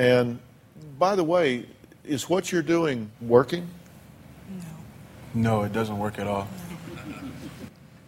And by the way, is what you're doing working? No, No, it doesn't work at all.